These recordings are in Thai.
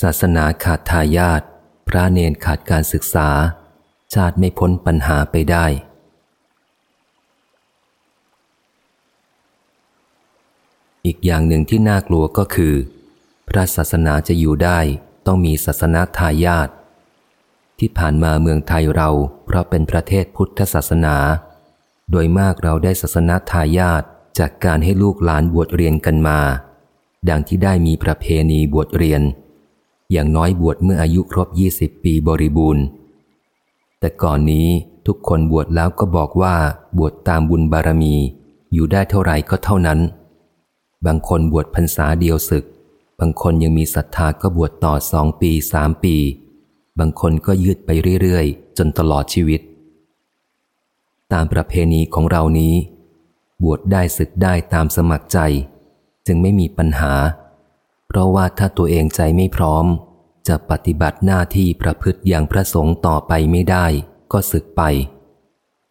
ศาสนาขาดทายาทพระเนนขาดการศึกษา ชาติไม่พ้นปัญหาไปได้ อีกอย่างหนึ่งที่น่ากลัวก็คือ พระศาสนาจะอยู่ได้ต้องมีศาสนาทายาทที่ผ่านมาเมืองไทยเราเพราะเป็นประเทศพุทธศาสนา โดยมากเราได้ศาสนาทายาทจากการให้ลูกหลานบวชเรียนกันมา ดังที่ได้มีประเพณีบวชเรียน อย่างน้อยบวชเมื่ออายุครบยี่สิบปีบริบูรณ์ แต่ก่อนนี้ทุกคนบวชแล้วก็บอกว่าบวชตามบุญบารมี อยู่ได้เท่าไหร่ก็เท่านั้น บางคนบวชพรรษาเดียวศึก บางคนยังมีศรัทธาก็บวชต่อสองปีสามปี บางคนก็ยืดไปเรื่อยๆ จนตลอดชีวิต ตามประเพณีของเรานี้ บวชได้ศึกได้ตามสมัครใจ จึงไม่มีปัญหา เพราะว่าถ้าตัวเองใจไม่พร้อม จะปฏิบัติหน้าที่ประพฤติอย่างพระสงฆ์ต่อไปไม่ได้ ก็ศึกไป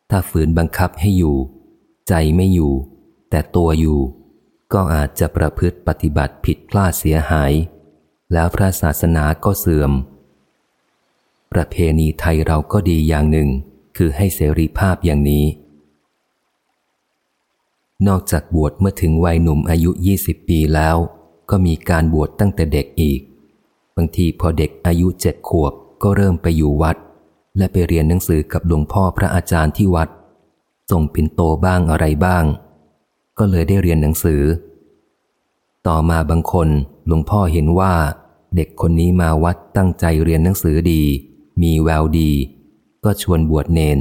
ถ้าฝืนบังคับให้อยู่ ใจไม่อยู่ แต่ตัวอยู่ ก็อาจจะประพฤติปฏิบัติผิดพลาดเสียหาย แล้วพระศาสนาก็เสื่อม ประเพณีไทยเราก็ดีอย่างหนึ่ง คือให้เสรีภาพอย่างนี้นอกจากบวชเมื่อถึงวัยหนุ่มอายุ 20 ปีแล้ว ก็มีการบวชตั้งแต่เด็กอีก บางทีพอเด็กอายุเจ็ดขวบก็เริ่มไปอยู่วัด และไปเรียนหนังสือกับหลวงพ่อพระอาจารย์ที่วัด ส่งปินโตบ้างอะไรบ้าง ก็เลยได้เรียนหนังสือ ต่อมาบางคนหลวงพ่อเห็นว่า เด็กคนนี้มาวัดตั้งใจเรียนหนังสือดี มีแววดี ก็ชวนบวชเนน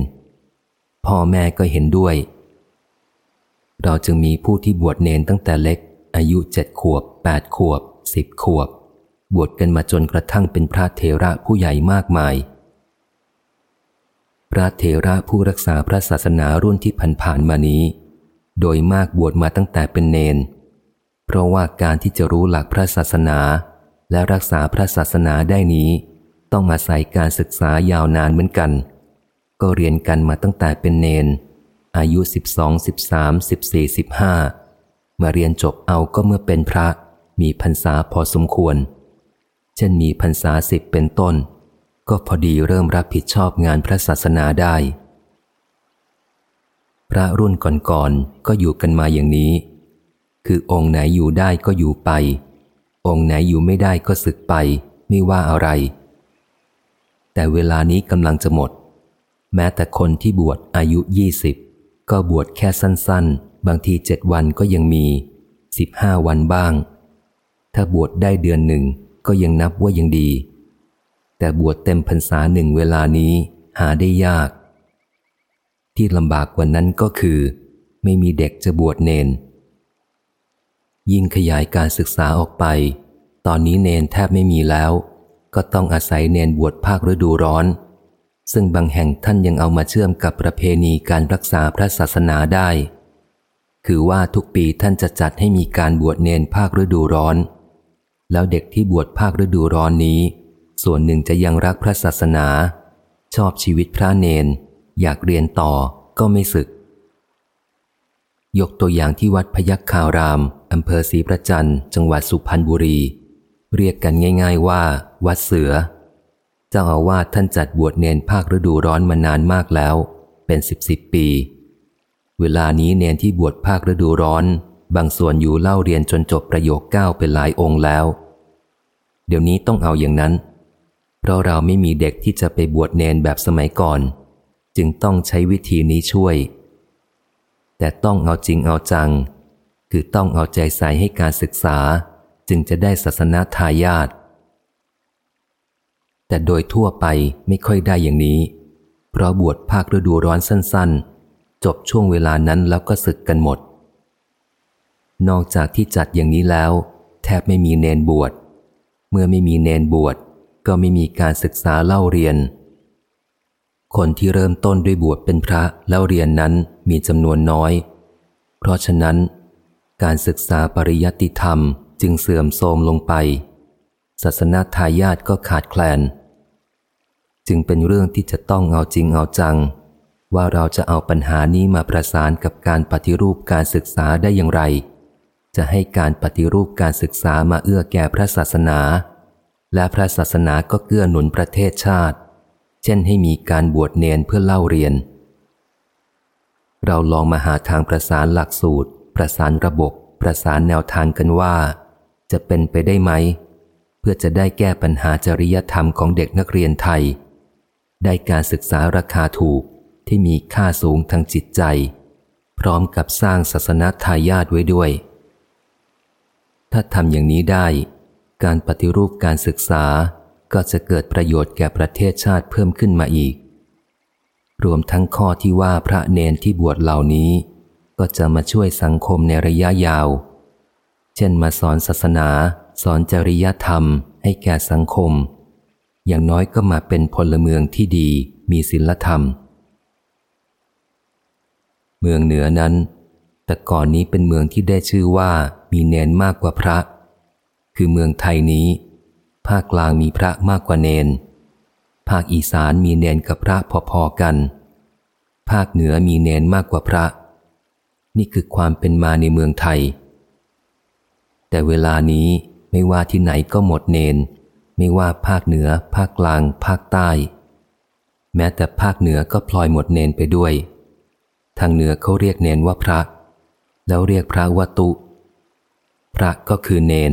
พ่อแม่ก็เห็นด้วย เราจึงมีผู้ที่บวชเนนตั้งแต่เล็ก อายุเจ็ดขวบแปดขวบสิบขวบ บวชกันมาจนกระทั่งเป็นพระเทระผู้ใหญ่มากมาย พระเทระผู้รักษาพระศาสนารุ่นที่ผ่านๆมานี้ โดยมากบวชมาตั้งแต่เป็นเนน เพราะว่าการที่จะรู้หลักพระศาสนา และรักษาพระศาสนาได้นี้ ต้องมาใส่การศึกษายาวนานเหมือนกัน ก็เรียนกันมาตั้งแต่เป็นเนน อายุสิบสองสิบสา มาเรียนจบเอาก็เมื่อเป็นพระ มีพรรษาพอสมควร เช่นมีพรรษาสิบเป็นต้น ก็พอดีเริ่มรับผิดชอบงานพระศาสนาได้ พระรุ่นก่อนๆก็อยู่กันมาอย่างนี้ คือองค์ไหนอยู่ได้ก็อยู่ไป องค์ไหนอยู่ไม่ได้ก็สึกไป ไม่ว่าอะไร แต่เวลานี้กำลังจะหมด แม้แต่คนที่บวชอายุยี่สิบก็บวชแค่สั้นๆ บางทีเจ็ดวันก็ยังมีสิบห้าวันบ้าง ถ้าบวชได้เดือนหนึ่งก็ยังนับว่ายังดี แต่บวชเต็มพรรษาหนึ่งเวลานี้หาได้ยาก ที่ลำบากกว่านั้นก็คือ ไม่มีเด็กจะบวชเนน ยิ่งขยายการศึกษาออกไป ตอนนี้เนนแทบไม่มีแล้ว ก็ต้องอาศัยเนนบวชภาคฤดูร้อน ซึ่งบางแห่งท่านยังเอามาเชื่อมกับประเพณีการรักษาพระศาสนาได้ คือว่าทุกปีท่านจะจัดให้มีการบวชเนนภาคฤดูร้อน แล้วเด็กที่บวชภาคฤดูร้อนนี้ ส่วนหนึ่งจะยังรักพระศาสนา ชอบชีวิตพระเนน อยากเรียนต่อก็ไม่ศึก ยกตัวอย่างที่วัดพยัคฆารามอำเภอศรีประจันจังหวัดสุพรรณบุรี เรียกกันง่าย ๆว่า วัดเสือ เจ้าอาวาสท่านจัดบวชเนนภาคฤดูร้อนมานานมากแล้ว เป็นสิบสิบปี เวลานี้เนนที่บวชภาคฤดูร้อน บางส่วนอยู่เล่าเรียนจนจบประโยคเก้าเป็นหลายองค์แล้ว เดี๋ยวนี้ต้องเอาอย่างนั้น เพราะเราไม่มีเด็กที่จะไปบวชเนนแบบสมัยก่อน จึงต้องใช้วิธีนี้ช่วย แต่ต้องเอาจริงเอาจัง คือต้องเอาใจใส่ให้การศึกษา จึงจะได้ศาสนาทายาทแต่โดยทั่วไปไม่ค่อยได้อย่างนี้ เพราะบวชภาคฤดูร้อนสั้น ๆ จบช่วงเวลานั้นแล้วก็ศึกกันหมด นอกจากที่จัดอย่างนี้แล้ว แทบไม่มีเนนบวช เมื่อไม่มีเนนบวช ก็ไม่มีการศึกษาเล่าเรียน คนที่เริ่มต้นด้วยบวชเป็นพระแล้วเรียนนั้นมีจำนวนน้อย เพราะฉะนั้น การศึกษาปริยัติธรรมจึงเสื่อมโทรมลงไป ศาสนาทายาทก็ขาดแคลน จึงเป็นเรื่องที่จะต้องเอาจริงเอาจัง ว่าเราจะเอาปัญหานี้มาประสานกับการปฏิรูปการศึกษาได้อย่างไร จะให้การปฏิรูปการศึกษามาเอื้อแก่พระศาสนา และพระศาสนาก็เกื้อหนุนประเทศชาติ เช่นให้มีการบวชเนนเพื่อเล่าเรียน เราลองมาหาทางประสานหลักสูตร ประสานระบบ ประสานแนวทางกันว่า จะเป็นไปได้ไหม เพื่อจะได้แก้ปัญหาจริยธรรมของเด็กนักเรียนไทย ได้การศึกษาราคาถูก ที่มีค่าสูงทางจิตใจ พร้อมกับสร้างศาสนาทายาทไว้ด้วย ถ้าทำอย่างนี้ได้ การปฏิรูปการศึกษาก็จะเกิดประโยชน์แก่ประเทศชาติเพิ่มขึ้นมาอีก รวมทั้งข้อที่ว่าพระเนนที่บวชเหล่านี้ ก็จะมาช่วยสังคมในระยะยาว เช่นมาสอนศาสนา สอนจริยธรรมให้แก่สังคม อย่างน้อยก็มาเป็นพลเมืองที่ดีมีศีลธรรม เมืองเหนือนั้น แต่ก่อนนี้เป็นเมืองที่ได้ชื่อว่ามีเนนมากกว่าพระ คือเมืองไทยนี้ ภาคกลางมีพระมากกว่าเนน ภาคอีสานมีเนนกับพระพอๆกัน ภาคเหนือมีเนนมากกว่าพระ นี่คือความเป็นมาในเมืองไทย แต่เวลานี้ไม่ว่าที่ไหนก็หมดเนน ไม่ว่าภาคเหนือ ภาคกลาง ภาคใต้ แม้แต่ภาคเหนือก็พลอยหมดเนนไปด้วย ทางเหนือเขาเรียกเนนว่าพระ แล้วเรียกพระว่าตุ พระก็คือเนน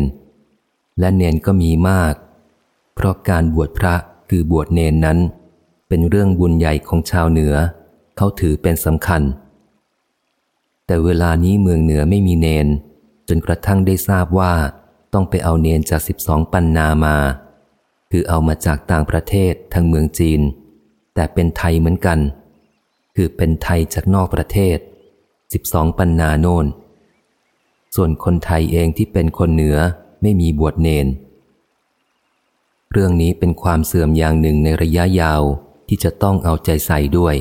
และเนนก็มีมาก เพราะการบวชพระคือบวชเนนนั้น เป็นเรื่องบุญใหญ่ของชาวเหนือ เขาถือเป็นสำคัญ แต่เวลานี้เมืองเหนือไม่มีเนน จนกระทั่งได้ทราบว่าต้องไปเอาเนนจากสิบสองปันนามา คือเอามาจากต่างประเทศทางเมืองจีน แต่เป็นไทยเหมือนกัน คือเป็นไทยจากนอกประเทศ 12 ปันนาโนนส่วนคนไทยเองที่เป็นคนเหนือไม่มีบวชเนน เรื่องนี้เป็นความเสื่อมอย่างหนึ่งในระยะยาวที่จะต้องเอาใจใส่ด้วย